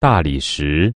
大理石。